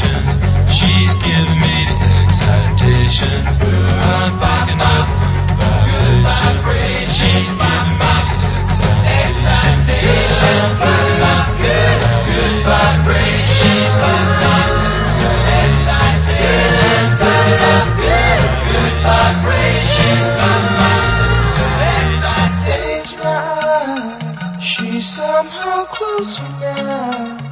good. She's giving me the excitations. I'm picking up good vibrations. She's giving me the excitations. I'm picking up good, good vibrations. She's giving me the. I'm picking up good, she's somehow closer now.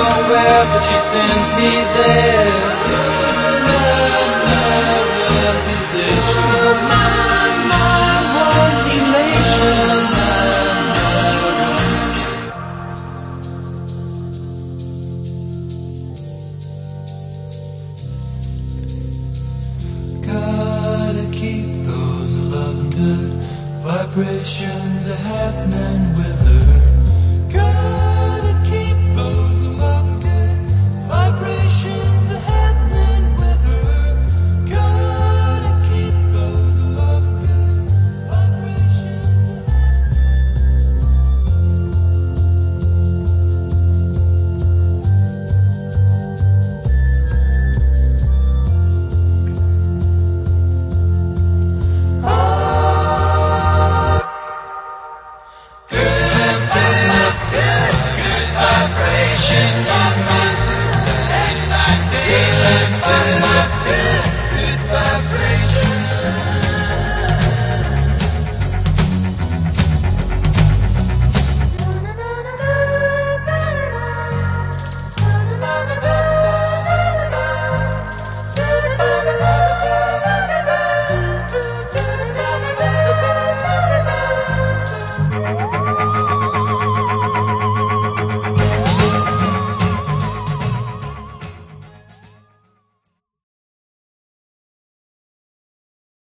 nowhere, but she sends me there. Gotta keep those love and good vibrations a happening.